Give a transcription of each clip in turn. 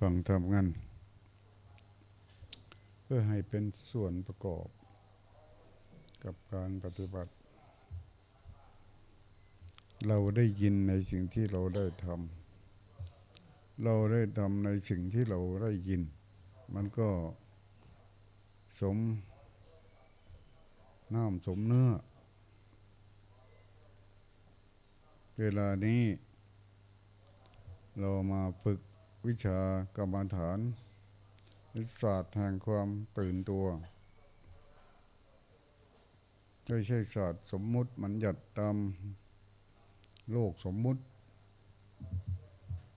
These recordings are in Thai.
ฟังทำงานเพื่อให้เป็นส่วนประกอบ กับการปฏิบัติ เราได้ยินในสิ่งที่เราได้ทำเราได้ทำในสิ่งที่เราได้ยิน มันก็สมน้ำสมเนื้อ เวลานี้ เรามาฝึก วิชากรรมฐานศาสตร์แห่งความตื่นตัวไม่ใช่ศาสตร์สมมุติมันหยัดตามโลกสมมุติ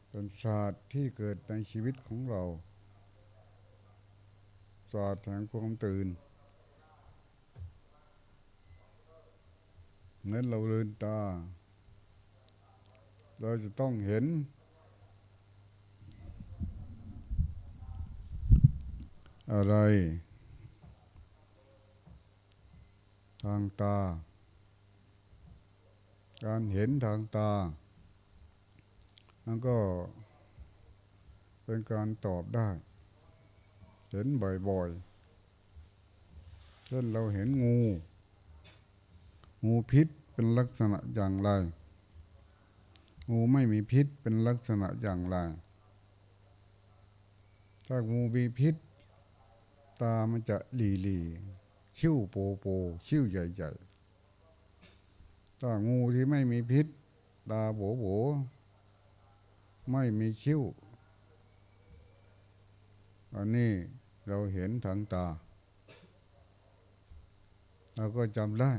เป็นศาสตร์ที่เกิดในชีวิตของเรา ศาสตร์แห่งความตื่นเหมือนเราเลืนตา เราจะต้องเห็น อะไร ทางตา การเห็นทางตามันก็เป็นการตอบได้ เห็นบ่อยๆ เช่นเราเห็นงู งูพิษเป็นลักษณะอย่างไร งูไม่มีพิษเป็นลักษณะอย่างไร ถ้างูมีพิษ ตามันจะหลีหลีคิ้วโปโปคิ้วใหญ่ๆถ้างูที่ไม่มีพิษ ตาโบโบไม่มีคิ้ว อันนี้เราเห็นทางตา เราก็จำได้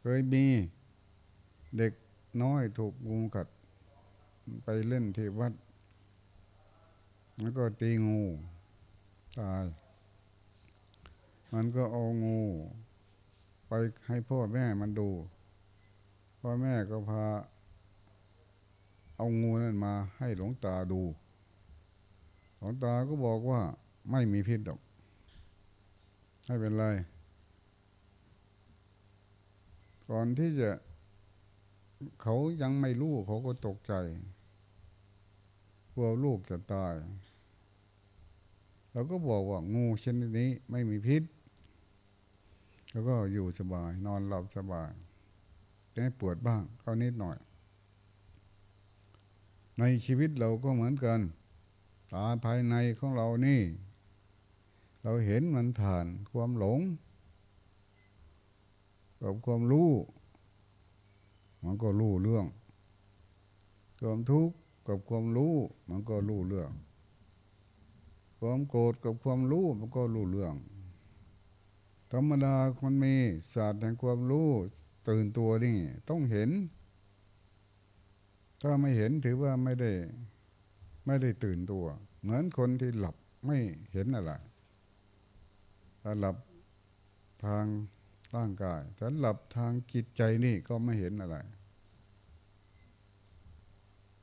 เคยมีเด็กน้อยถูกงูกัด ไปเล่นที่วัด แล้วก็ตีงู ตาย มันก็เอางูไปให้พ่อแม่มันดู พ่อแม่ก็พา เอางูนั่นมาให้หลวงตาดู หลวงตาก็บอกว่าไม่มีพิษดอกไม่เป็นไร ก่อนที่จะ เขายังไม่รู้เขาก็ตกใจกลัวลูกจะตาย เราก็บอกว่างูชนิดนี้ไม่มีพิษ แล้วก็อยู่สบาย นอนหลับสบายแต่ปวดบ้างเขานิดหน่อย ในชีวิตเราก็เหมือนกันตาภายในของเรานี่ เราเห็นมันผ่านความหลง กับความรู้ มันก็รู้เรื่องความทุกข์กับความรู้ มันก็รู้เรื่อง ความโกรธกับความรู้มันก็รู้เรื่อง ธรรมดาคนมีศาสตร์แห่งความรู้ตื่นตัวนี่ ต้องเห็น ถ้าไม่เห็นถือว่าไม่ได้ ไม่ได้ตื่นตัว เหมือนคนที่หลับไม่เห็นอะไรถ้าหลับทางร่างกายถ้าหลับทางจิตใจนี่ก็ไม่เห็นอะไร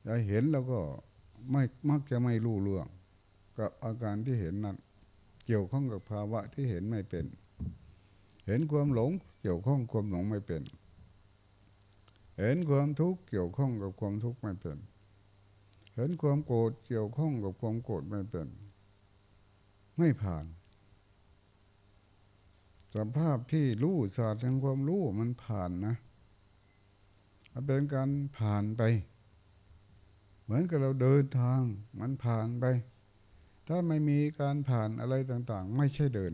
จะเห็นแล้วก็ไม่มักจะไม่รู้เรื่อง กับอาการที่เห็นนั้น เกี่ยวข้องกับภาวะที่เห็นไม่เป็น เห็นความหลงเกี่ยวข้องความหลงไม่เป็น เห็นความทุกข์เกี่ยวข้องกับความทุกข์ไม่เป็น เห็นความโกรธเกี่ยวข้องกับความโกรธไม่เป็น ไม่ผ่านสภาพที่รู้ศาสตร์แห่งความรู้มันผ่านนะมันเป็นการผ่านไป เหมือนกับเราเดินทางมันผ่านไป ถ้าไม่มีการผ่านอะไรต่างๆ ไม่ใช่เดิน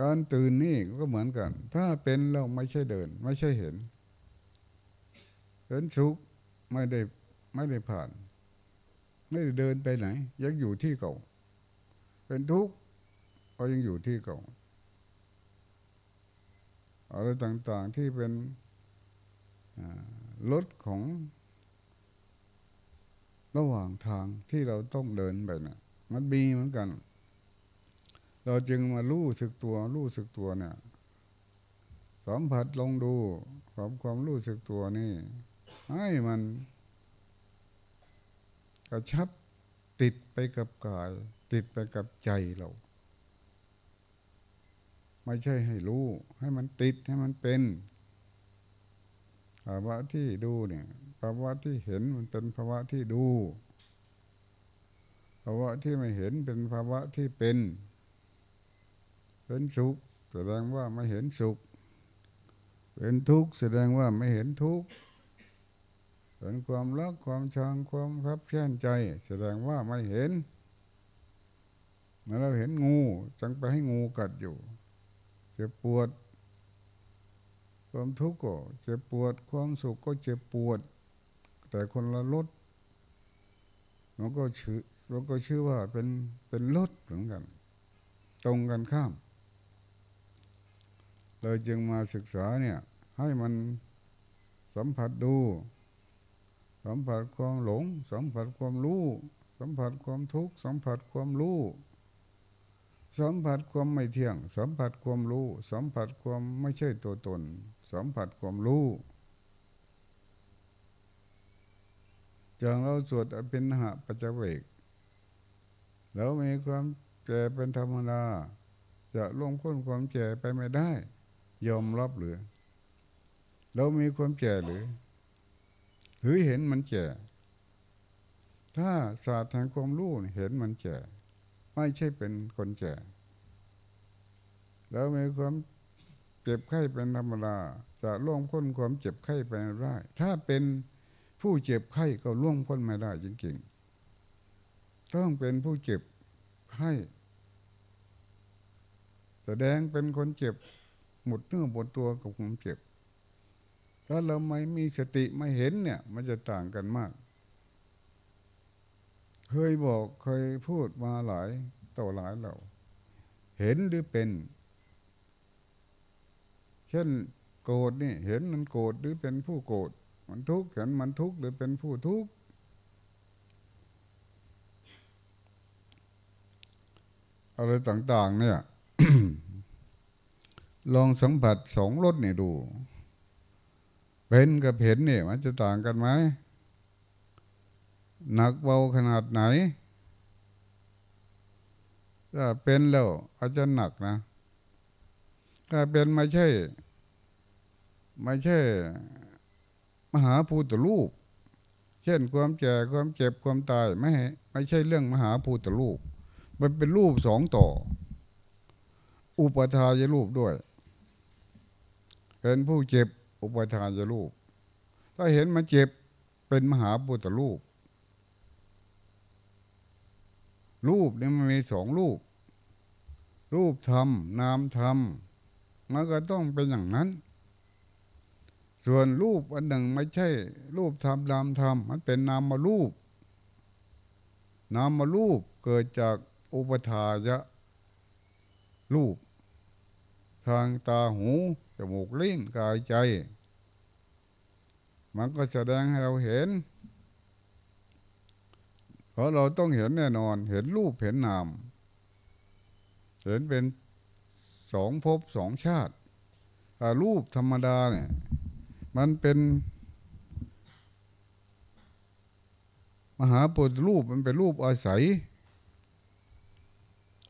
การตื่นนี่ก็เหมือนกัน ถ้าเป็นเราไม่ใช่เดิน ไม่ใช่เห็น เห็นสุขไม่ได้ไม่ได้ผ่าน ไม่ได้เดินไปไหน ยังอยู่ที่เก่า เป็นทุกข์ก็ยังอยู่ที่เก่าอะไรต่างๆที่เป็นรถของ ระหว่างทางที่เราต้องเดินไปนะ่ะ มันมีเหมือนกัน เราจึงมารู้สึกตัวรู้สึกตัวเนี่ยสัมผัสลองดูความความรู้สึกตัวนี่ ให้มันกระชับติดไปกับกาย ติดไปกับใจเรา ไม่ใช่ให้รู้ ให้มันติดให้มันเป็น ภาวะที่ดูเนี่ยภาวะที่เห็นมันเป็นภาวะที่ดู ภาวะที่ไม่เห็นเป็นภาวะที่เป็น เป็นสุข แสดงว่าไม่เห็นสุข เป็นทุกข์แสดงว่าไม่เห็นทุกข์เป็นความรักความชังความครับแค้นใจ แสดงว่าไม่เห็นเมื่อเราเห็นงูจังไปให้งูกัดอยู่เจ็บปวด ความทุกข์ก็เจ็บปวด ความสุขก็เจ็บปวด แต่คนละรสเราก็ชื่อเราก็ชื่อว่าเป็นเป็นรสเหมือนกัน ตรงกันข้าม เลยจึงมาศึกษาเนี่ย ให้มันสัมผัสดู สัมผัสความหลง สัมผัสความรู้ สัมผัสความทุกข์ สัมผัสความรู้สัมผัสความไม่เที่ยง สัมผัสความรู้ สัมผัสความไม่ใช่ตัวตน สัมผัสความรู้อย่างเราสวดอภินหะปัจเจเวกเรามีความแก่เป็นธรรมดาจะล่วงพ้นความแก่ไปไม่ได้ ยอมรับหรือเรามีความแก่หรือ หรือเห็นมันแก่ ถ้าศาสตร์แห่งความรู้เห็นมันแก่ ไม่ใช่เป็นคนแก่เรามีความ จ็บไข้เป็นธรรมดาจะล่วงพ้นความเจ็บไข้ไปไม่ได้ ถ้าเป็นผู้เจ็บไข้ก็ล่วงพ้นไม่ได้จริงๆต้องเป็นผู้เจ็บไข้แสดงเป็นคนเจ็บหมดเนื้อหมดตัวกับความเจ็บ ถ้าเราไม่มีสติไม่เห็นเนี่ย มันจะต่างกันมาก เคยบอกเคยพูดมาหลายต่อหลายเรา เห็นหรือเป็น เช่นโกรธนี่ เห็นมันโกรธหรือเป็นผู้โกรธมันทุกข์เห็นมันทุกข์หรือเป็นผู้ทุกข์อะไรต่างๆ เนี่ย ลองสัมผัสสองรสนี่ดู เป็นกับเห็นเนี่ยมันจะต่างกันไหมหนักเบาขนาดไหนถ้าเป็นแล้วอาจจะหนักนะ ถ้ายเป็นไม่ใช่ ไม่ใช่ มหาภูตรูป เช่นความแก่ความเจ็บความตายไม่ไม่ใช่เรื่องมหาภูตรูป มันเป็นรูปสองต่อ อุปทายรูปด้วย เป็นผู้เจ็บอุปทานยรูป ถ้าเห็นมันเจ็บเป็นมหาภูตรูป รูปนี่มันมีสองรูป รูปธรรมนามธรรม มันก็ต้องเป็นอย่างนั้น ส่วนรูปอันหนึ่งไม่ใช่ รูปธรรมนามธรรมมันเป็นนามารูป นามารูปเกิดจากอุปทายะรูป ทางตาหูจมูกลิ้นกายใจ มันก็แสดงให้เราเห็น เพราะเราต้องเห็นแน่นอน เห็นรูปเห็นนาม เห็นเป็น สองภพสองชาติรูปธรรมดาเนี่ยมันเป็น มหาปุตรูปมันเป็นรูปอาศัย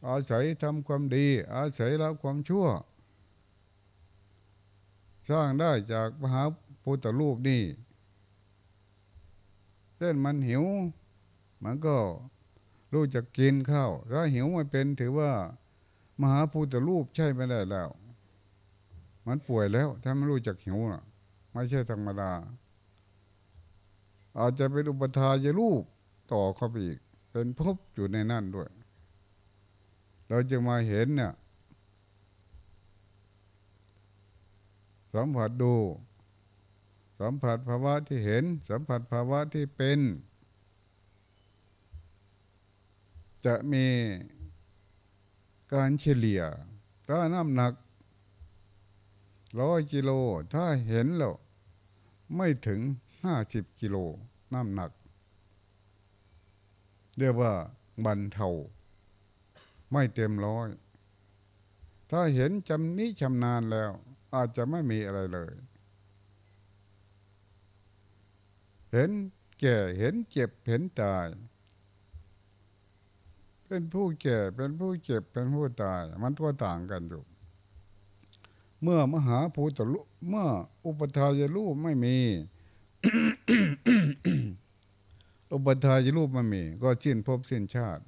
อาศัยทำความดี อาศัยละความชั่ว สร้างได้จากมหาปุตรูปนี่เช่นมันหิว มันก็รู้จักกินข้าวถ้าหิวไม่เป็นถือว่า มหาพุทธรูปใช่ไม่ได้แล้ว มันป่วยแล้ว ถ้าไม่รู้จักหิวนะไม่ใช่ธรรมดา อาจจะเป็นอุปทายรูปต่อเข้าไปอีก เป็นภพอยู่ในนั่นด้วย เราจะมาเห็นเนี่ยสัมผัสดู สัมผัสภาวะที่เห็น สัมผัสภาวะที่เป็น จะมี การเฉลี่ย ถ้าน้ำหนักร้อยกิโล ถ้าเห็นแล้ว ไม่ถึงห้าสิบกิโลน้ำหนัก เรียกว่าบันเทา ไม่เต็มร้อย ถ้าเห็นจำนี้ชำนาญแล้ว อาจจะไม่มีอะไรเลย เห็นแก่เห็นเจ็บเห็นตาย เป็นผู้แก่เป็นผู้เจ็บเป็นผู้ตาย มันตัวต่างกันอยู่ เมื่อมหาภูตรูปเมื่ออุปทายรูปไม่มี อุปทายรูปไม่มี ก็สิ้นภพสิ้นชาติ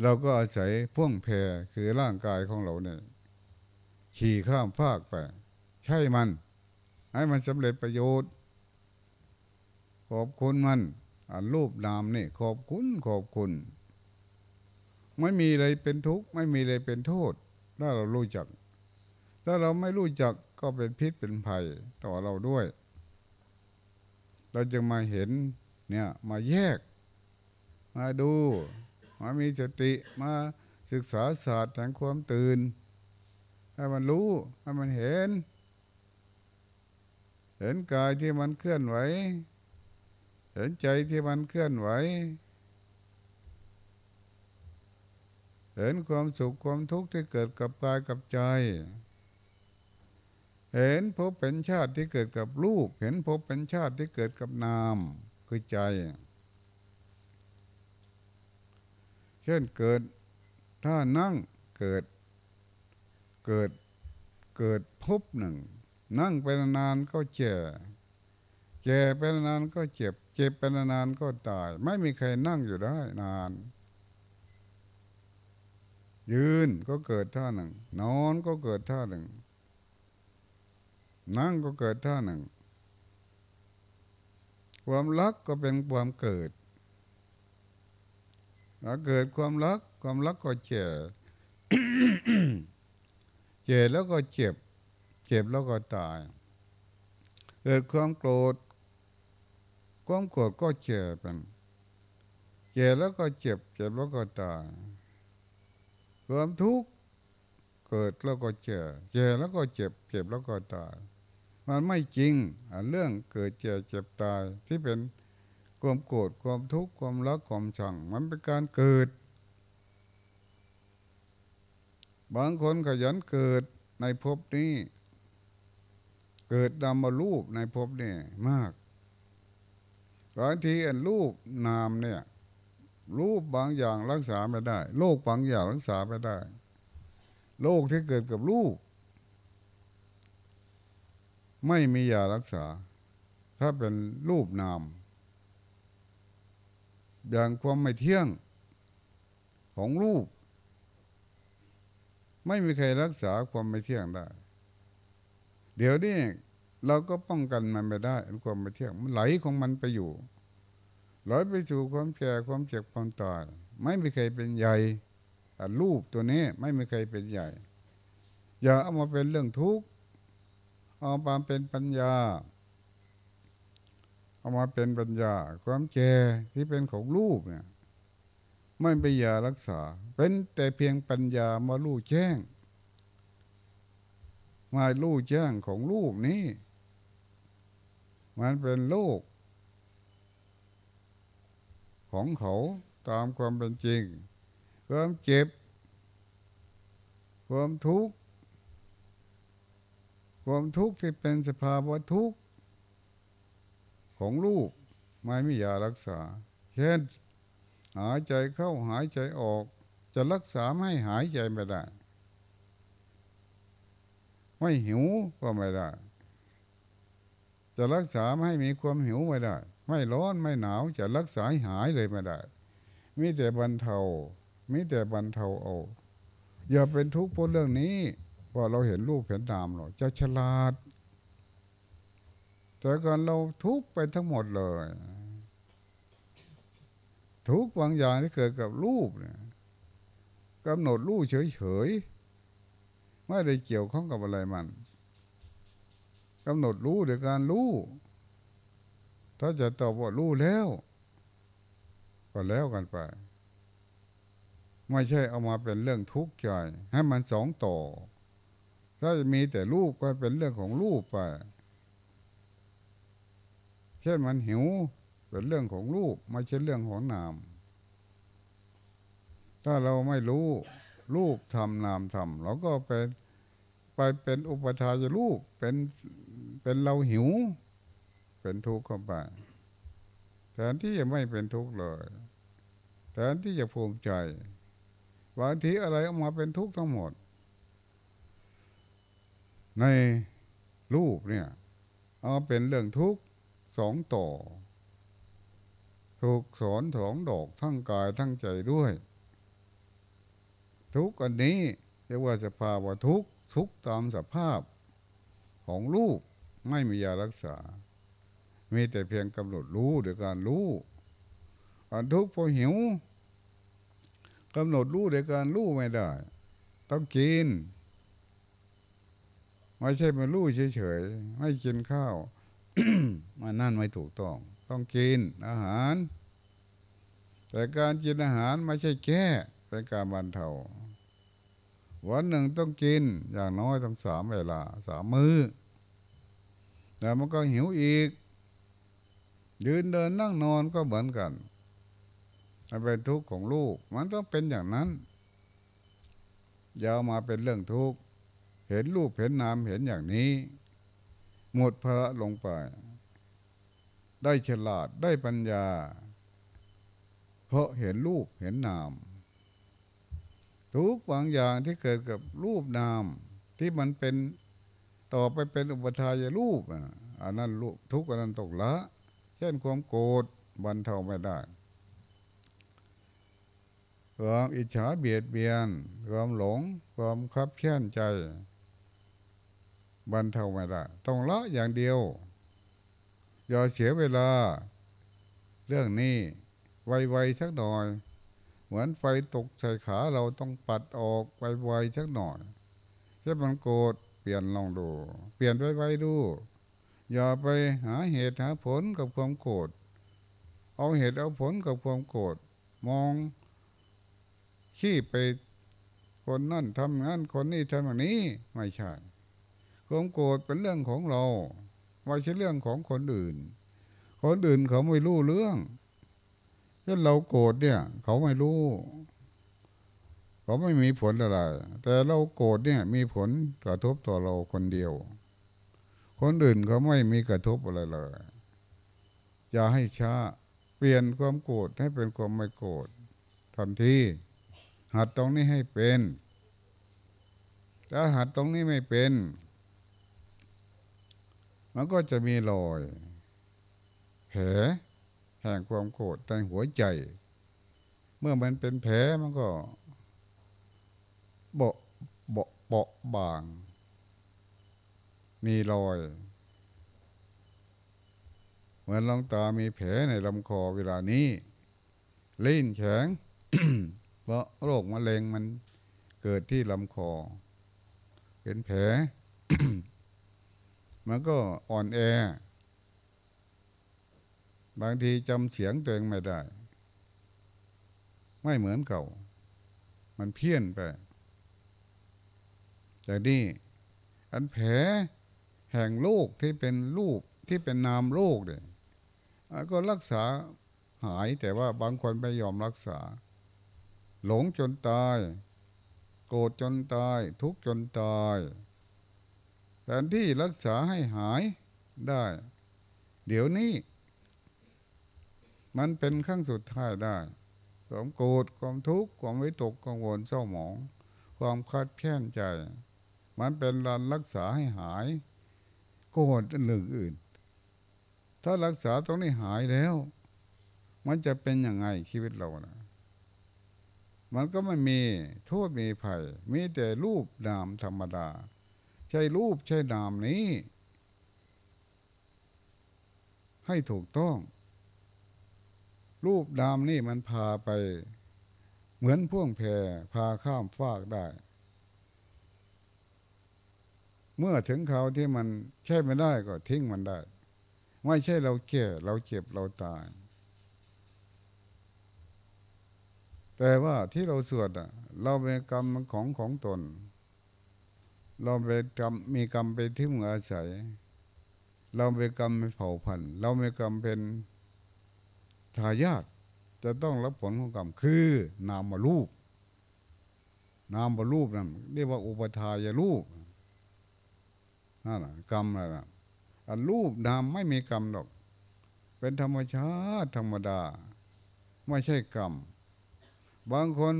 เราก็อาศัยพ่วงแพรคือร่างกายของเราเนี่ยขี่ข้ามภาคไป ใช่มัน ให้มันสำเร็จประโยชน์ ขอบคุณมัน รูปนามนี่ขอบคุณขอบคุณ ไม่มีอะไรเป็นทุกข์ไม่มีอะไรเป็นโทษ ถ้าเรารู้จัก ถ้าเราไม่รู้จักก็เป็นพิษเป็นภัยต่อเราด้วย เราจะมาเห็นเนี่ยมาแยก มาดูมามีสติมาศึกษาศาสตร์แห่งความตื่นให้มันรู้ให้มันเห็น เห็นกายที่มันเคลื่อนไหว เห็นใจที่มันเคลื่อนไหวเห็นความสุขความทุกข์ที่เกิดกับกายกับใจ เห็นภพเป็นชาติที่เกิดกับรูป เห็นภพเป็นชาติที่เกิดกับนามคือใจ เช่นเกิดถ้านั่งเกิด เกิดเกิดภพหนึ่ง นั่งไปนานก็เจ็บแก่ไปนานก็เจ็บ เจ็บไปนานๆก็ตาย ไม่มีใครนั่งอยู่ได้นาน ยืนก็เกิดท่าหนึ่ง นอนก็เกิดท่าหนึ่ง นั่งก็เกิดท่าหนึ่ง ความรักก็เป็นความเกิดถ้าเกิดความรัก ความรักก็เจ็บเจ็บแล้วก็เจ็บ เจ็บแล้วก็ตาย เกิดความโกรธ ความโกรธก็เจ็บเป็นเจ็บแล้วก็เจ็บ เจ็บแล้วก็ตายความทุกข์เกิดแล้วก็เจ็บเจ็บแล้วก็เจ็บ เจ็บแล้วก็ตาย มันไม่จริงเรื่องเกิดเจ็บเจ็บตายที่เป็นความโกรธความทุกข์ความรักความชัง มันเป็นการเกิด บางคนขยันเกิดในภพนี้ เกิดดำมารูปในภพนี้มาก บางทีอันรูปนามเนี่ยรูปบางอย่างรักษาไม่ได้ โรคบางอย่างรักษาไม่ได้โรคที่เกิดกับรูป ไม่มียารักษา ถ้าเป็นรูปนาม อย่างความไม่เที่ยงของรูป ไม่มีใครรักษาความไม่เที่ยงได้ เดี๋ยวนี้ เราก็ป้องกันมันไม่ได้ความไม่เที่ยงไหลของมันไปอยู่ไหลไปสู่ความแก่ความเจ็บความตายไม่มีใครเป็นใหญ่รูปตัวนี้ไม่มีใครเป็นใหญ่ อย่าเอามาเป็นเรื่องทุกข์เอามาเป็นปัญญา เอามาเป็นปัญญา ความแก่ที่เป็นของรูปเนี่ยไม่เป็นยารักษา เป็นแต่เพียงปัญญามาลู่แจ้ง มาลู่แจ้งของรูปนี้ มันเป็นโลก ของเขาตามความเป็นจริง ความเจ็บ ความทุกข์ ความทุกข์ที่เป็นสภาวะทุกข์ ของลูกไม่มียารักษา เช่น หายใจเข้าหายใจออก จะรักษาไม่หายใจไม่ได้ ไม่หิวก็ไม่ได้ จะรักษาไม่ให้มีความหิวไม่ได้ ไม่ร้อนไม่หนาวจะรักษาหายเลยไม่ได้ มีแต่บรรเทา มีแต่บรรเทาเอาอย่าเป็นทุกข์เพราะเรื่องนี้เพราะเราเห็นรูปเห็นนามหรอกจะฉลาด แต่ก่อนเราทุกข์ไปทั้งหมดเลย ทุกข์บางอย่างที่เกิดกับรูปเนี่ยกำหนดรูปเฉยๆ ไม่ได้เกี่ยวข้องกับอะไรมันกำหนดรู้โดยการรู้ ถ้าจะตอบว่ารู้แล้ว ก็แล้วกันไป ไม่ใช่เอามาเป็นเรื่องทุกข์ใจให้มันสองต่อ ถ้ามีแต่รูปก็เป็นเรื่องของรูปไป เช่นมันหิวเป็นเรื่องของรูป ไม่ใช่เรื่องของนาม ถ้าเราไม่รู้ รูปทำนามทำเราก็เป็นไปเป็นอุปทานรูปเป็นเป็นเราหิว เป็นทุกข์เข้าไปแทนที่จะไม่เป็นทุกข์เลยแทนที่จะภูมิใจบางทีอะไรออกมาเป็นทุกข์ทั้งหมด ในรูปเนี่ยเอาเป็นเรื่องทุกข์สองต่อถูกสอนสองดอกทั้งกายทั้งใจด้วย ทุกอันนี้เรียกว่าสภาวะทุกทุกตามสภาพของรูปไม่มียารักษา มีแต่เพียงกำหนดรู้โดยการรู้อันทุกข์พราะหิวกำหนดรู้โดยการรู้ไม่ได้ ต้องกินไม่ใช่มารู้เฉยๆไม่กินข้าวมันนั่นไม่ถูกต้อง ต้องกินอาหาร แต่การกินอาหารไม่ใช่แก้ เป็นการบรรเทาวันหนึ่งต้องกินอย่างน้อยต้องสามเวลาสามมือ้อแต่มันก็หิวอีก ยืนเดินนั่งนอนก็เหมือนกันมันเป็นทุกข์ของลูก มันต้องเป็นอย่างนั้นอยาวมาเป็นเรื่องทุกข์เห็นรูปเห็นนามเห็นอย่างนี้ หมดภาระลงไป ได้ฉลาดได้ปัญญา เพราะเห็นรูปเห็นนาม ทุกบางอย่างที่เกิดกับรูปนาม ที่มันเป็นต่อไปเป็นอุปทายรูปอันนั้นทุกอันนั้นตกละ เช่นความโกรธบรรเทาไม่ได้ความอิจฉาเบียดเบียน ความหลง ความคับแค้นใจ บรรเทาไม่ได้ ต้องละอย่างเดียว อย่าเสียเวลา เรื่องนี้ไวๆสักหน่อย เหมือนไฟตกใส่ขาเราต้องปัดออกไวๆสักหน่อยแค่มันโกรธเปลี่ยนลองดู เปลี่ยนไวๆดู อย่าไปหาเหตุหาผลกับความโกรธเอาเหตุเอาผลกับความโกรธมองขี้ไปคนนั่นทำงั้นคนนี้ทำอย่างนี้ไม่ใช่ความโกรธเป็นเรื่องของเราไม่ใช่เรื่องของคนอื่น คนอื่นเขาไม่รู้เรื่อง ช่นเราโกรธเนี่ย เขาไม่รู้เขาไม่มีผลอะไรแต่เราโกรธเนี่ย มีผลกระทบต่อเราคนเดียว คนอื่นเขาไม่มีกระทบอะไรเลยอย่าให้ช้าเปลี่ยนความโกรธให้เป็นความไม่โกรธทันทีหัดตรงนี้ให้เป็นถ้าหัดตรงนี้ไม่เป็น มันก็จะมีรอยแผล แห่งความโกรธในหัวใจ เมื่อมันเป็นแผลมันก็เบาเบาเบาบาง มีรอย เหมือนลองตามีแผลในลำคอเวลานี้ลิ้นแข็งเพราะโรคมะเร็งมันเกิดที่ลำคอ เป็นแผล มันก็อ่อนแอ บางทีจำเสียงตัวเองไม่ได้ ไม่เหมือนเก่า มันเพี้ยนไปแต่นี่อันแผลแห่งโรคที่เป็นรูปที่เป็นนามโรคเนี่ยก็รักษาหายแต่ว่าบางคนไม่ยอมรักษา หลงจนตาย โกรธจนตาย ทุกข์จนตายแทนที่รักษาให้หายได้ เดี๋ยวนี้ มันเป็นขั้งสุดท้ายได้ความโกรธความทุกข์ความวิตกกังวลเศร้าหมอง ความคัดแค้นใจ มันเป็นรันรักษาให้หาย โกรธหนึ่งอื่น ถ้ารักษาตรงนี้หายแล้ว มันจะเป็นยังไงชีวิตเรานะมันก็ไม่มีโทษมีภัย มีแต่รูปนามธรรมดา ใช่รูปใช่นามนี้ ให้ถูกต้อง รูปนามนี่มันพาไป เหมือนพ่วงแพพาข้ามฟากได้ เมื่อถึงเขาที่มันใช่ไม่ได้ก็ทิ้งมันได้ ไม่ใช่เราแก่เราเจ็บเราตาย แต่ว่าที่เราสวดอะเราเป็นกรรมของของตน เราเป็นกรรมมีกรรมเป็นที่มืออาศัย เราเป็นกรรมเป็นเผ่าพันธุ์ เราเป็นกรรมเป็น ทายาทจะต้องรับผลของกรรมคือ นามมารูป นามมารูปนั่นเรียกว่าอุปทายรูปนั่นแหะกรรมอะไรนะอันรูปนามไม่มีกรรมหรอก เป็นธรรมชาติธรรมดา ไม่ใช่กรรม บางคน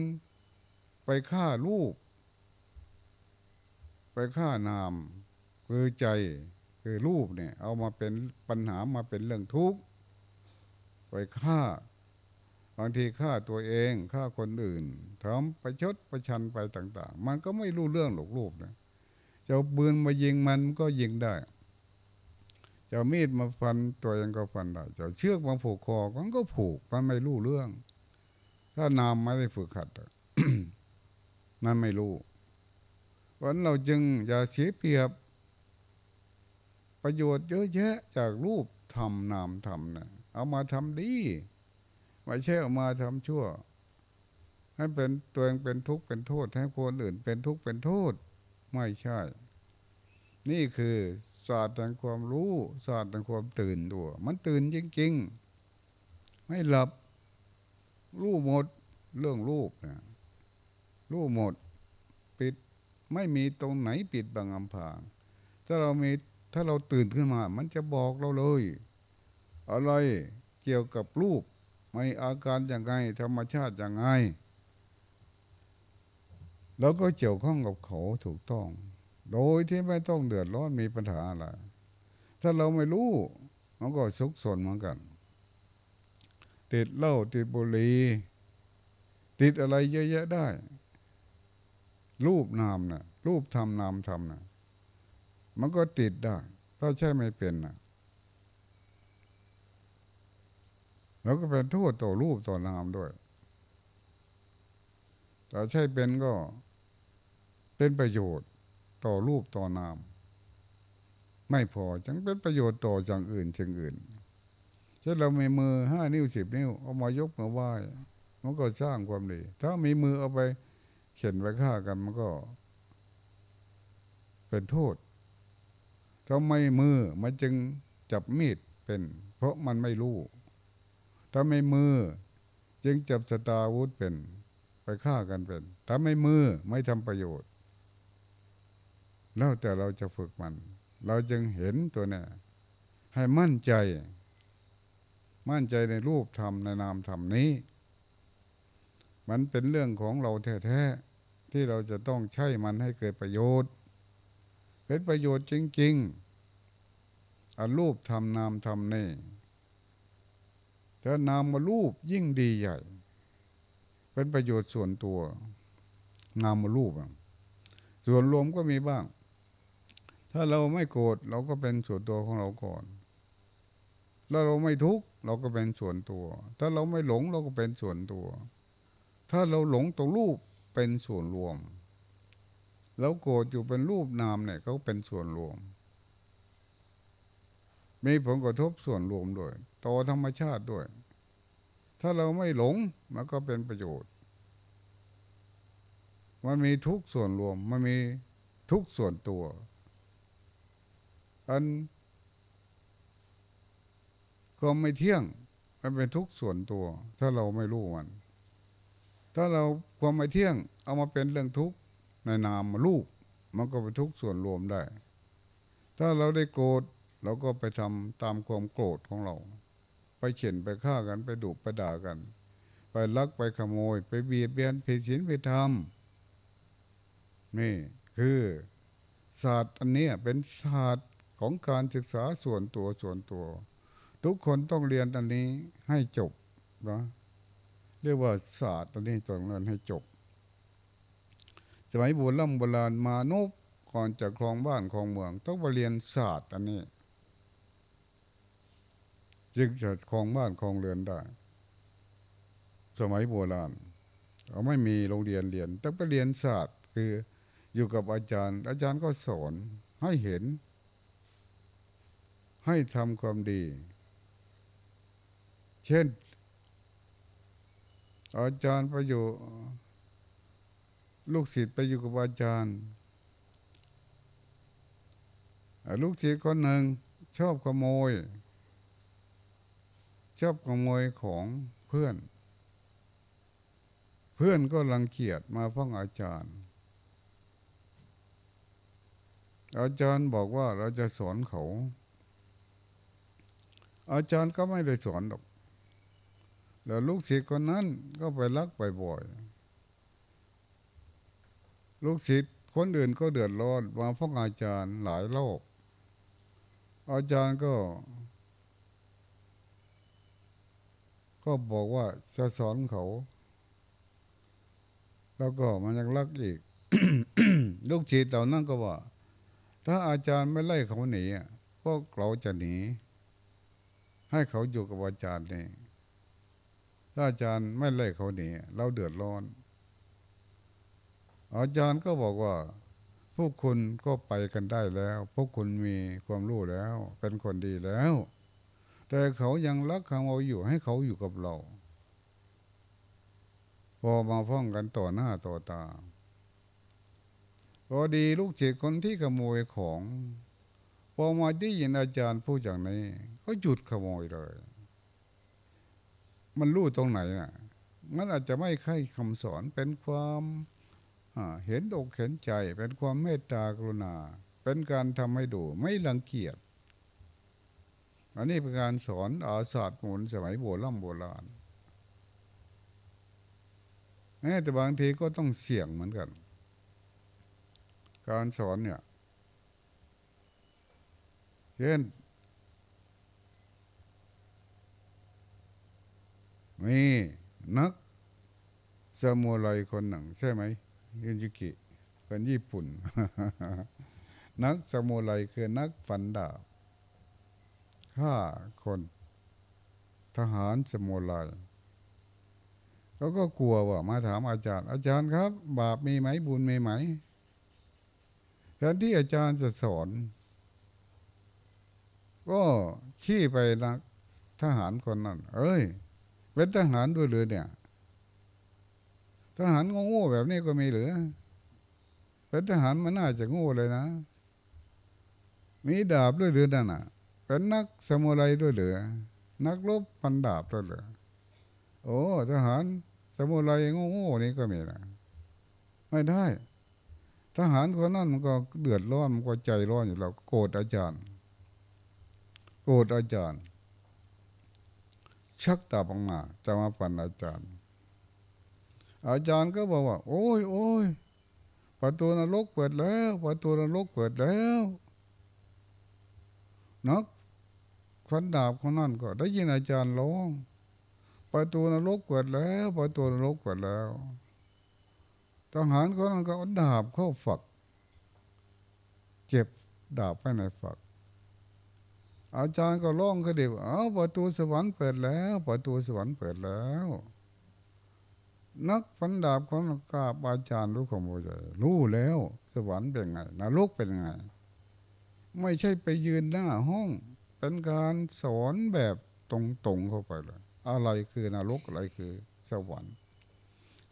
ไปฆ่าลูกไปฆ่านาม คือใจคือรูปเนี่ย เอามาเป็นปัญหามาเป็นเรื่องทุกข์ ไปฆ่า บางทีฆ่าตัวเองฆ่าคนอื่นทำประชดประชันไปต่าง ๆ มันก็ไม่รู้เรื่องหรอกรูปนะจะปืนมายิงมันก็ยิงได้จะเมีดมาฟันตัวเองก็ฟันได้จะเชือกมาผูกคอมันก็ผูกมันไม่รู้เรื่อง ถ้านามไม่ได้ฝึกขัดนั่นไม่รู้วันเราจึงอย่าเสียเปรียบ ประโยชน์เยอะแยะจากรูปทำนามทำนะ เอามาทำดีไม่ใช่เอามาทำชั่ว ให้เป็นตัวเองเป็นทุกข์เป็นโทษ ให้คนอื่นเป็นทุกข์เป็นโทษ ไม่ใช่ นี่คือศาสตร์แห่งความรู้ศาสตร์แห่งความตื่นตัว มันตื่นจริงๆ ไม่หลับรู้หมดเรื่องรูปนะรู้หมดปิดไม่มีตรงไหนปิดบังอำพรางถ้าเรามีถ้าเราตื่นขึ้นมา มันจะบอกเราเลย อะไรเกี่ยวกับรูปไม่อาการอย่างไง ธรรมชาติอย่างไง แล้วก็เกี่ยวข้องกับเขาถูกต้อง โดยที่ไม่ต้องเดือดร้อนมีปัญหาอะไร ถ้าเราไม่รู้มันก็สุกสนเหมือนกัน ติดเหล้าติดบุหรี่ติดอะไรเยอะแยะได้ รูปนามนะรูปทำนามทำนะมันก็ติดได้ ถ้าใช่ไม่เป็นนะ แล้วก็เป็นโทษต่อรูปต่อนามด้วยแต่ใช่เป็นก็เป็นประโยชน์ต่อรูปต่อนาม ไม่พอจังเป็นประโยชน์ต่ออย่างอื่นเชิงอื่นเช่นเรามีมือห้านิ้วสิบนิ้ว เอามายกมาไหว้มันก็สร้างความดี ถ้ามีมือเอาไปเข็นไปฆ่ากันมันก็ เป็นโทษทำไมมือมันจึงจับมีดเป็น เพราะมันไม่รู้ ถ้าไม่มือ จึงจับสตาวุธเป็น ไปฆ่ากันเป็น ถ้าไม่มือไม่ทำประโยชน์ แล้วแต่เราจะฝึกมัน เราจึงเห็นตัวเนี้ให้มั่นใจ มั่นใจในรูปธรรมในนามธรรมนี้ มันเป็นเรื่องของเราแท้ๆที่เราจะต้องใช้มันให้เกิดประโยชน์ เป็นประโยชน์จริง ๆอันรูปธรรมนามธรรมนี่ ถ้านามมารูปยิ่งดีใหญ่ เป็นประโยชน์ส่วนตัว นามมารูปส่วนรวมก็มีบ้าง ถ้าเราไม่โกรธเราก็เป็นส่วนตัวของเราก่อนแล้วเราไม่ทุกข์เราก็เป็นส่วนตัว ถ้าเราไม่หลงเราก็เป็นส่วนตัว ถ้าเราหลงตรงรูปเป็นส่วนรวม แล้วโกรธอยู่เป็นรูปนามเนี่ยเขาเป็นส่วนรวม มีผลกระทบส่วนรวมด้วยต่อธรรมชาติด้วย ถ้าเราไม่หลงมันก็เป็นประโยชน์ มันมีทุกส่วนรวม มันมีทุกส่วนตัว อันก็ไม่เที่ยง มันเป็นทุกส่วนตัว ถ้าเราไม่รู้มัน ถ้าเราความไม่เที่ยง เอามาเป็นเรื่องทุกข์ในนามมาลูกมันก็เป็นทุกส่วนรวมได้ ถ้าเราได้โกรธเราก็ไปทำตามความโกรธของเรา ไปเฉียนไปฆ่ากันไปดุไปด่ากัน ไปลักไปขโมย ไปเบียดเบียนผิดศีลผิดธรรมนี่คือศาสตร์อันนี้เป็นศาสตร์ของการศึกษาส่วนตัวส่วนตัว ทุกคนต้องเรียนอันนี้ให้จบนะเรียกว่าศาสตร์อันนี้ต้องเรียนให้จบ สมัยโบราณโบราณมานุบก่อนจะครองบ้านครองเมือง ต้องไปเรียนศาสตร์อันนี้ จึงจะครองบ้านครองเรือนได้ สมัยโบราณเราไม่มีโรงเรียนเรียนต้องไปเรียนศาสตร์คืออยู่กับอาจารย์ อาจารย์ก็สอนให้เห็น ให้ทำความดี เช่น อาจารย์ไปอยู่ลูกศิษย์ไปอยู่กับอาจารย์ ลูกศิษย์คนหนึ่งชอบขโมย ชอบขโมยของเพื่อน เพื่อนก็รังเกียจมาพ้องอาจารย์ อาจารย์บอกว่าเราจะสอนเขา อาจารย์ก็ไม่ได้สอนหรอกแล้วลูกศิษย์คนนั้นก็ไปลักไปบ่อยลูกศิษย์คนอื่นก็เดือดร้อนมาพวกอาจารย์หลายโลกอาจารย์ก็ ก็บอกว่าจะสอนเขา แล้วก็มันยังรักอีก ลูกศิษย์เหล่านั้นก็ว่า ถ้าอาจารย์ไม่ไล่เขาหนีอะพวกเราจะหนี ให้เขาอยู่กับอาจารย์นี่ถ้าอาจารย์ไม่ไล่เขาหนีเราเดือดร้อน อาจารย์ก็บอกว่าพวกคุณก็ไปกันได้แล้ว พวกคุณมีความรู้แล้ว เป็นคนดีแล้ว แต่เขายังรักเขาเอาอยู่ให้เขาอยู่กับเรา พอมาพ้องกันต่อหน้าต่อตา พอดีลูกศิษย์คนที่ขโมยของพอมาได้ยินอาจารย์พูดอย่างนี้ ก็หยุดขโมยเลย มันรู้ตรงไหนน่ะ มันอาจจะไม่ใช่คำสอนเป็นความเห็นอกเห็นใจเป็นความเมตตากรุณา เป็นการทำให้ดูไม่รังเกียจ อันนี้เป็นการสอนอาศาสตร์หมุนสมัยโบราณโบราณแม้แต่บางทีก็ต้องเสี่ยงเหมือนกัน การสอนเนี่ยเช่นมีนักซามูไรคนหนึ่งใช่ไหมยุนยุกิเป็นญี่ปุ่น นักซามูไรคือนักฟันดาบ ฆ่าคนทหารซามูไรเขาก็กลัวว่ามาถามอาจารย์ อาจารย์ครับ บาปมีไหมบุญมีไหมแทนที่อาจารย์จะสอน ก็ขี้ไปนักทหารคนนั้น เอ้ย เป็นทหารด้วยหรือเนี่ย ทหารโง่แบบนี้ก็มีหรือเป็นทหารมันน่าจะโง่เลยนะ มีดาบด้วยหรือนั่นน่ะ เป็นนักสมุไรด้วยหรือนักรบพันดาบด้วยหรือโอ้ทหารสมุไรโง่ๆนี่ก็มีนะไม่ได้ ทหารคนนั้นมันก็เดือดร้อนมันก็ใจร้อนอยู่แล้วโกรธอาจารย์ โกรธอาจารย์ ชักดาบออกมาจะมาปันอาจารย์ อาจารย์ก็บอกว่า โอ้ยโอ้ยประตูนรกเปิดแล้วประตูนรกเปิดแล้วนัก ฟันดาบคนนั้นก็ได้ยินอาจารย์ร้องประตูนรกเปิดแล้วประตูนรกเปิดแล้วทหารคนนั้นก็ดาบเข้าฝักเก็บดาบไว้ในฝัก อาจารย์ก็ร้องก็เดียวเอาประตูสวรรค์เปิดแล้ว ประตูสวรรค์เปิดแล้ว นักฟันดาบของกาบอาจารย์รู้ของโมใจรู้แล้ว สวรรค์เป็นไงนรกเป็นไง ไม่ใช่ไปยืนหน้าห้อง เป็นการสอนแบบตรงๆเข้าไปเลย อะไรคือนรกอะไรคือสวรรค์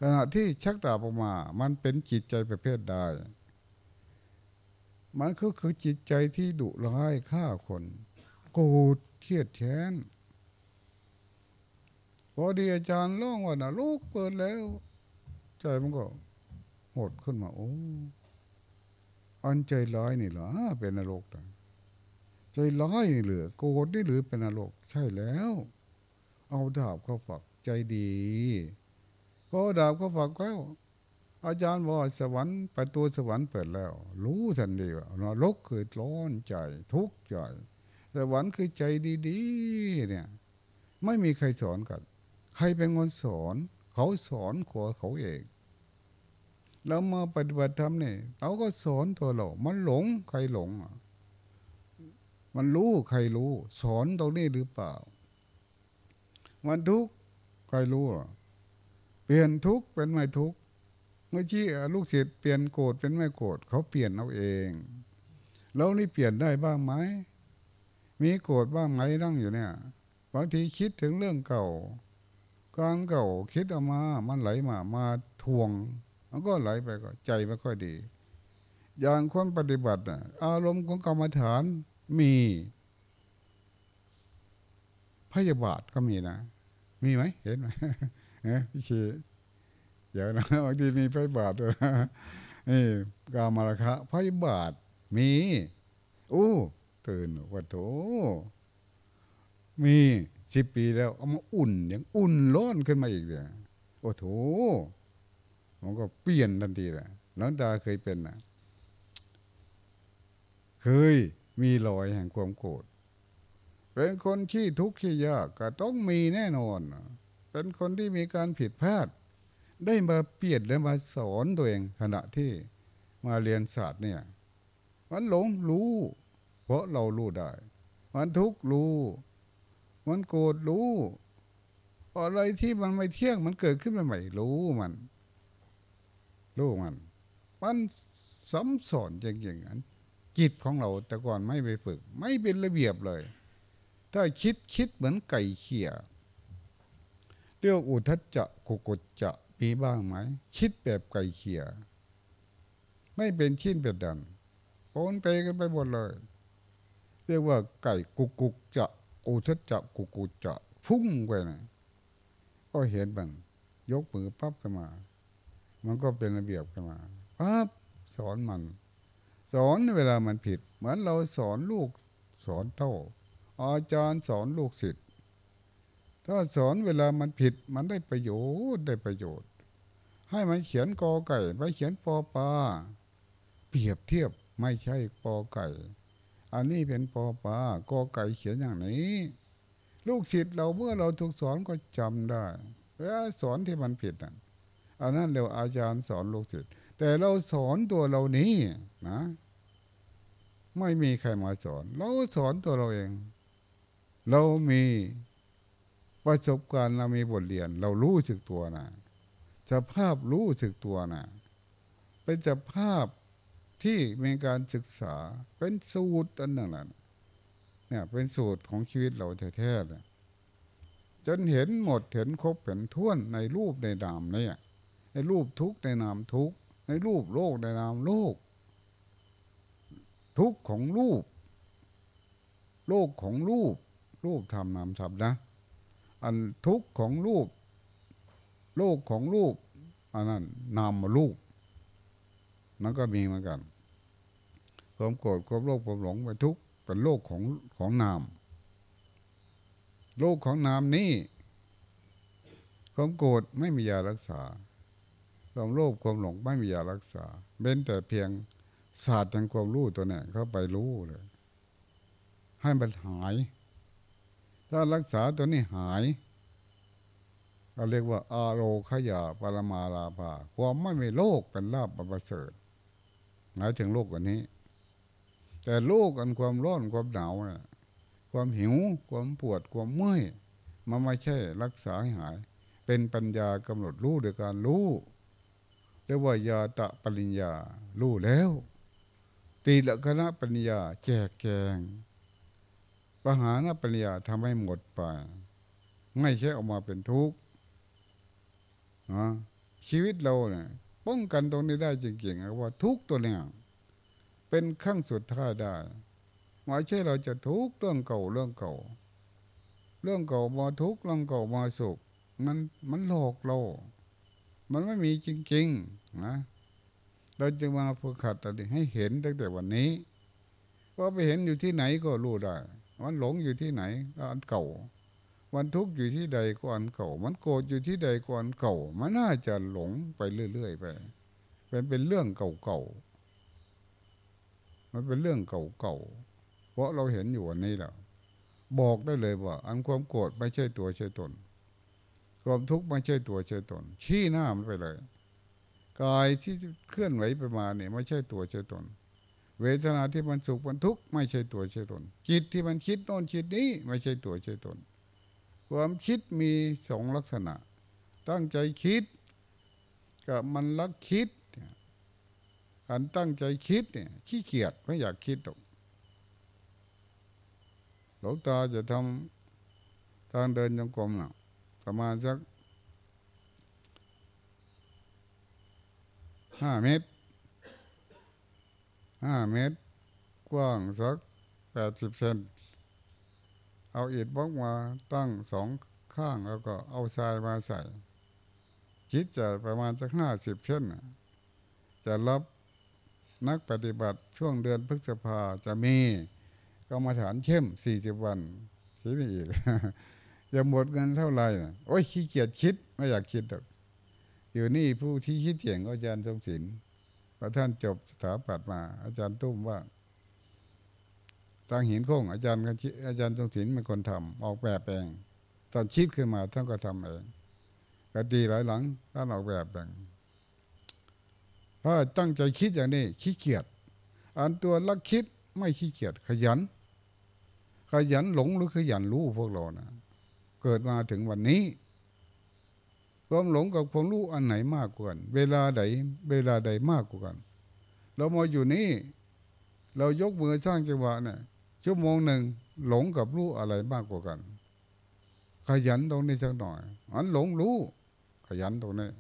ขณะที่ชักดาบออกมา มันเป็นจิตใจประเภทใดมันก็คือจิตใจที่ดุร้ายฆ่าคน โกรธเครียดแค้นพอดีอาจารย์ร้องว่านะลูกเปิดแล้ว ใจมันก็หดขึ้นมาโอ้อันใจร้ายนี่เหรอเป็นนรกนะ ใจร้ายนี่หรือโกรธนี่หรือเป็นนรกใช่แล้ว เอาดาบเข้าฝักใจดีพอดาบเข้าฝักแล้วอาจารย์บอกสวรรค์ประตูสวรรค์เปิดแล้ว รู้ทันทีว่านรกคือร้อนใจ ทุกข์ใจสวรรค์คือใจดีๆเนี่ย ไม่มีใครสอนกัน ใครเป็นคนสอน เขาสอนขัวเขาเองเรามาปฏิบัติธรรมเนี่ยเราก็สอนตัวเรา มันหลงใครหลงอะ มันรู้ใครรู้ สอนตรงนี้หรือเปล่า มันทุกข์ใครรู้เปลี่ยนทุกข์เป็นไม่ทุกข์เมื่อชี้ลูกศิษย์เปลี่ยนโกรธเป็นไม่โกรธเขาเปลี่ยนเอาเอง แล้วนี่เปลี่ยนได้บ้างไหมมีโกรธบ้างไหมนั่งอยู่เนี่ยบางทีคิดถึงเรื่องเก่าการเก่าคิดออกมา มันไหลมา มาทวง มันก็ไหลไปก็ใจไม่ค่อยดี อย่างคนปฏิบัติอารมณ์ของกรรมฐาน มีพยาบาทก็มีนะ มีไหมเห็นไหมเฮ้พี่ชีเดี๋ยวนะบางทีมีพยาบาทด้วยนี่กามาราคะพยาบาทมีอู้ตื่นว่าโถมีสิบปีแล้วเอามาอุ่นอย่างอุ่นร้อนขึ้นมาอีกเลยโอ้โถมันก็เปลี่ยนทันทีแหละหลังตาเคยเป็นนะเคย มีรอยแห่งความโกรธเป็นคนที่ทุกข์ที่ยากก็ต้องมีแน่นอน เป็นคนที่มีการผิดพลาด ได้มาเปลี่ยนและมาสอนตัวเองขณะที่มาเรียนศาสตร์เนี่ยมันหลงรู้ เพราะเรารู้ได้ มันทุกข์รู้ มันโกรธรู้อะไรที่มันไม่เที่ยงมันเกิดขึ้นใหม่ๆรู้มัน รู้มัน มันซ้ำสอนอย่างอย่างนั้น จิตของเราแต่ก่อนไม่ไปฝึก ไม่เป็นระเบียบเลย ถ้าคิดคิดเหมือนไก่เขี่ยเรียกอุทจจะกุกุจจะมีบ้างไหม คิดแบบไก่เขี่ยไม่เป็นชิ้นเป็นดันโอนไปกันไปหมดเลย เรียกว่าไก่กุกกุกจะอุทจจะกุกุจจะพุ่งไปนะก็เห็นมันยกมือปั๊บขึ้นมา มันก็เป็นระเบียบขึ้นมาปั๊บสอนมัน สอนเวลามันผิด เหมือนเราสอนลูกสอนเท่า อาจารย์สอนลูกศิษย์ถ้าสอนเวลามันผิดมันได้ประโยชน์ได้ประโยชน์ ให้มันเขียนกอไก่ไปเขียนปอปลาเปรียบเทียบไม่ใช่ปอไก่ อันนี้เป็นปอปลากอไก่เขียนอย่างนี้ ลูกศิษย์เราเมื่อเราถูกสอนก็จำได้เวลาสอนที่มันผิดอะอันนั้นเรียกอาจารย์สอนลูกศิษย์ แต่เราสอนตัวเรานี้นะ ไม่มีใครมาสอน เราสอนตัวเราเอง เรามีประสบการณ์เรามีบทเรียน เรารู้สึกตัวนะสภาพรู้สึกตัวนะเป็นสภาพที่มีการศึกษาเป็นสูตรอันนั้นนะเนี่ยเป็นสูตรของชีวิตเราแท้ๆเลยจนเห็นหมดเห็นครบเห็นท้วนในรูปในนามเนี่ยในรูปทุกในนามทุก ในรูปโลกในนามโลก ทุกของรูป โลกของรูป รูปทำนามทำนะ อันทุกของรูป โลกของรูปอันนั้นนามรูปนั่นก็มีเหมือนกันความโกรธความโลภความหลงเป็นทุกเป็นโลกของของนาม โลกของนามนี้ความโกรธไม่มียารักษา ความโลภความหลงไม่มียารักษาเป็นแต่เพียงศาสตร์แห่งความรู้ตัวนี้เขาไปรู้เลย ให้มันหาย ถ้ารักษาตัวนี้หายเราเรียกว่า อาโรขยาปรมาราภาความไม่มีโลกเป็นลาบประเสริฐหมายถึงโลกวันนี้ แต่โลกอันความร้อนความหนาวนะความหิวความปวดความเมื่อยมันไม่ใช่รักษาให้หาย เป็นปัญญากำหนดรู้โดยการรู้ เรียกว่ายาตะปริญญา รู้แล้ว ตีละคณะปัญญา แจกแกงปหานปัญญาทำให้หมดไป ไม่ใช่ออกมาเป็นทุกข์นะชีวิตเราเนี่ยป้องกันตรงนี้ได้จริงๆว่าทุกตัวเนี่ยเป็นขั้งสุดท้ายได้ไม่ใช่เราจะทุกข์เรื่องเก่าเรื่องเก่า เรื่องเก่ามาทุกข์เรื่องเก่ามาสุข มันมันหลอกเรา มันไม่มีจริงๆนะเราจะมาฝึกขัดอะไรให้เห็นตั้งแต่วันนี้ว่าไปเห็นอยู่ที่ไหนก็รู้ได้มันหลงอยู่ที่ไหนก็อันเก่า มันทุกข์อยู่ที่ใดก็อันเก่า มันโกรธอยู่ที่ใดก็อันเก่า มันน่าจะหลงไปเรื่อยๆไปเป็นเป็นเรื่องเก่าๆมันเป็นเรื่องเก่าๆเพราะเราเห็นอยู่วันนี้แล้วบอกได้เลยว่า อันความโกรธไม่ใช่ตัวใช่ตน ความทุกข์ไม่ใช่ตัวใช่ตนชี้หน้ามันไปเลยกายที่เคลื่อนไหวไปมาเนี่ยไม่ใช่ตัวใช่ตน เวทนาที่มันสุขมันทุกข์ไม่ใช่ตัวใช่ตน จิตที่มันคิดโน่นคิดนี้ไม่ใช่ตัวใช่ตน ความคิดมีสองลักษณะ ตั้งใจคิดกับมันลักคิดอันตั้งใจคิดเนี่ยขี้เกียจไม่อยากคิดหรอกหลวงตาจะทำทางเดินจงกรมนะ ประมาณสักห้าเมตรห้าเมตร กว้างสักแปดสิบเซนเอาอิฐบล็อกมาตั้งสองข้างแล้วก็เอาทรายมาใส่ คิดจะประมาณสักห้าสิบเซนจะรับนักปฏิบัติช่วงเดือนพฤษภาจะมีกรรมฐานเข้มสี่สิบวันคิดอีก จะหมดเงินเท่าไหร่โอ้ยขี้เกียจคิดไม่อยากคิดหรอกอยู่นี่ผู้ที่คิดเก่งอาจารย์ทรงศิลป์พอท่านจบสถาปัตย์มา อาจารย์ตุ้มว่าตั้งหินโค้งอาจารย์อาจารย์ทรงศิลป์เป็นคนทำออกแบบเองตอนคิดขึ้นมาท่านก็ทำเองกตีหลายหลังท่านออกแบบเองถ้าตั้งใจคิดอย่างนี้ขี้เกียจอันตัวลักคิดไม่ขี้เกียจขยัน ขยันหลงหรือขยันรู้พวกเรานะ เกิดมาถึงวันนี้ ความหลงกับความรู้อันไหนมากกว่ากัน เวลาใดเวลาใดมากกว่ากัน เรามาอยู่นี่ เรายกมือสร้างจังหวะเนี่ยชั่วโมงหนึ่งหลงกับรู้อะไรมากกว่ากัน ขยันตรงนี้สักหน่อยอันหลงรู้ ขยันตรงนี้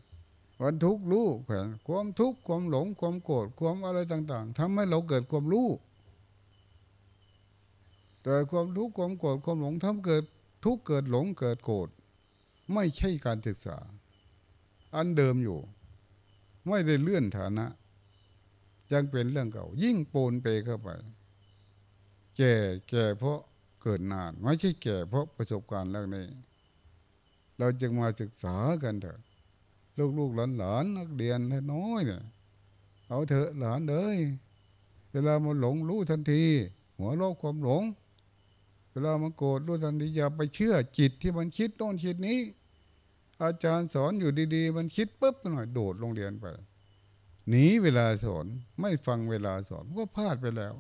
วันทุกข์รู้แขวนความทุกข์ความหลงความโกรธความอะไรต่าง ๆทำให้เราเกิดความรู้แต่ความทุกข์ความโกรธความหลงทำเกิด ทุกเกิดหลงเกิดโกรธไม่ใช่การศึกษา อันเดิมอยู่ ไม่ได้เลื่อนฐานะ ยังเป็นเรื่องเก่า ยิ่งโปนเปเข้าไป แก่แก่เพราะเกิดนาน ไม่ใช่แก่เพราะประสบการณ์เรื่องนี้ เราจึงมาศึกษากันเถอะลูกลูกหลานหลานนักเรียนน้อยเนี่ยเอาเถอะหลานเอ้ยเวลามันหลงรู้ทันที หัวโลกความหลง เวลามันโกรธรู้ทันทีอย่าไปเชื่อจิตที่มันคิดโน่นคิดนี้ อาจารย์สอนอยู่ดี ๆ มันคิดปุ๊บหน่อยโดดโรงเรียนไปหนีเวลาสอนไม่ฟังเวลาสอนก็พลาดไปแล้ว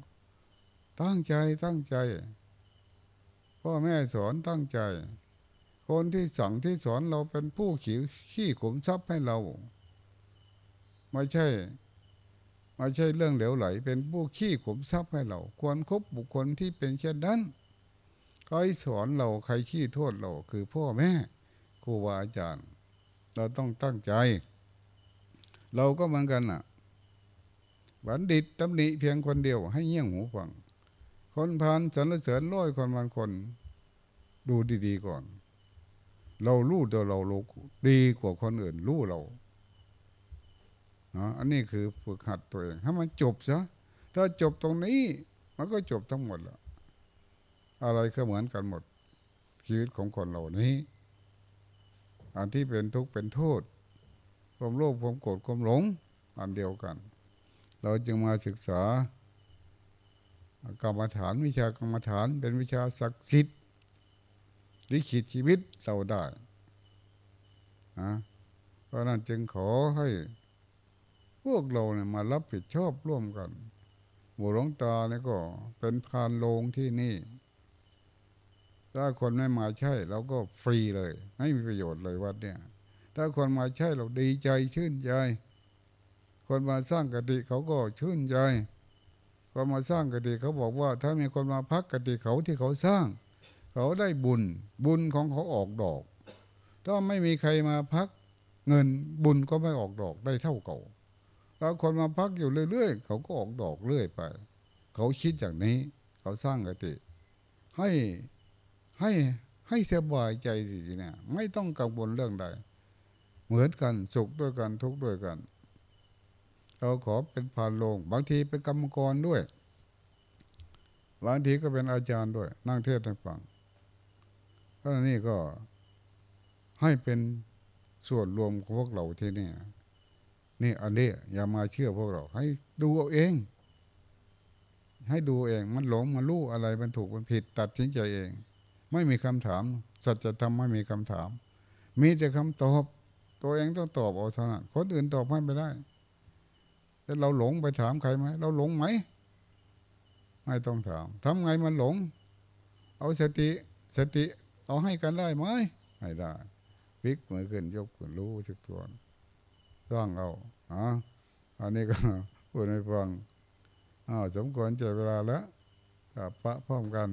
ตั้งใจตั้งใจ พ่อแม่สอนตั้งใจ คนที่สั่งที่สอนเราเป็นผู้ขี้ขี้ขุมทรัพย์ให้เรา ไม่ใช่ไม่ใช่เรื่องเหลวไหล เป็นผู้ขี้ขุมทรัพย์ให้เรา ควรคบบุคคลที่เป็นเช่นนั้น ใครสอนเราใครขี้โทษเราคือพ่อแม่ครูบาอาจารย์ เราต้องตั้งใจ เราก็เหมือนกันน่ะบัณฑิตตำหนิเพียงคนเดียวให้เงี่ยงหูฟัง คนพานสรรเสริญร้อยคนวันคน ดูดีๆก่อน เรารู้ตัวเรารู้ดีกว่าคนอื่นรู้เรานะอันนี้คือฝึกหัดตัวเองให้มันจบซะถ้าจบตรงนี้ มันก็จบทั้งหมดแล้ว อะไรก็เหมือนกันหมด ชีวิตของคนเหล่านี้ อันที่เป็นทุกข์เป็นโทษความโลภความโกรธความหลง อันเดียวกัน เราจึงมาศึกษากรรมฐานวิชากรรมฐานเป็นวิชาศักดิ์สิทธิ์ลิขิตชีวิตเราได้นะเพราะนั้นจึงขอให้พวกเราเนี่ยมารับผิดชอบร่วมกัน หมู่หลวงตาเนี่ยก็เป็นพานโลงที่นี่ ถ้าคนไม่มาใช่เราก็ฟรีเลย ไม่มีประโยชน์เลยวัดเนี่ย ถ้าคนมาใช่เราดีใจชื่นใจ คนมาสร้างกติเขาก็ชื่นใจคนมาสร้างกติเขาบอกว่า ถ้ามีคนมาพักกติเขาที่เขาสร้าง เขาได้บุญ บุญของเขาออกดอก ถ้าไม่มีใครมาพักเงินบุญก็ไม่ออกดอกได้เท่าเก่าแล้วคนมาพักอยู่เรื่อยๆ เขาก็ออกดอกเรื่อยไป เขาคิดอย่างนี้ เขาสร้างกติ ให้ ให้ให้สบายใจสิเนี่ย ไม่ต้องกังวลเรื่องใด เหมือนกันสุขด้วยกันทุกข์ด้วยกัน เราขอเป็นผ่านลง บางทีเป็นกรรมกรด้วย บางทีก็เป็นอาจารย์ด้วย นั่งเทศน์ให้ฟังเพราะนี่ก็ให้เป็นส่วนรวมของพวกเราที่นี่นี่อันนี้อย่ามาเชื่อพวกเรา ให้ดูเอาเอง ให้ดูเองมันหลงมันรู้อะไรมันถูกมันผิดตัดสินใจเอง ไม่มีคำถาม สัจธรรมไม่มีคำถาม มีแต่คำตอบ ตัวเองต้องตอบเอาเท่านั้นคนอื่นตอบไม่ได้แต่เราหลงไปถามใครไหมเราหลงไหม ไม่ต้องถามทำไงมันหลง เอาสติสติเอาให้กันได้ไหมไม่ได้พลิกมือขึ้นยกขึ้นรู้สึกตัวร้างเอาอ่าอันนี้ก็พูดให้ฟังอ้าวสมควรเจเวลาแล้วกับพระพร้อมกัน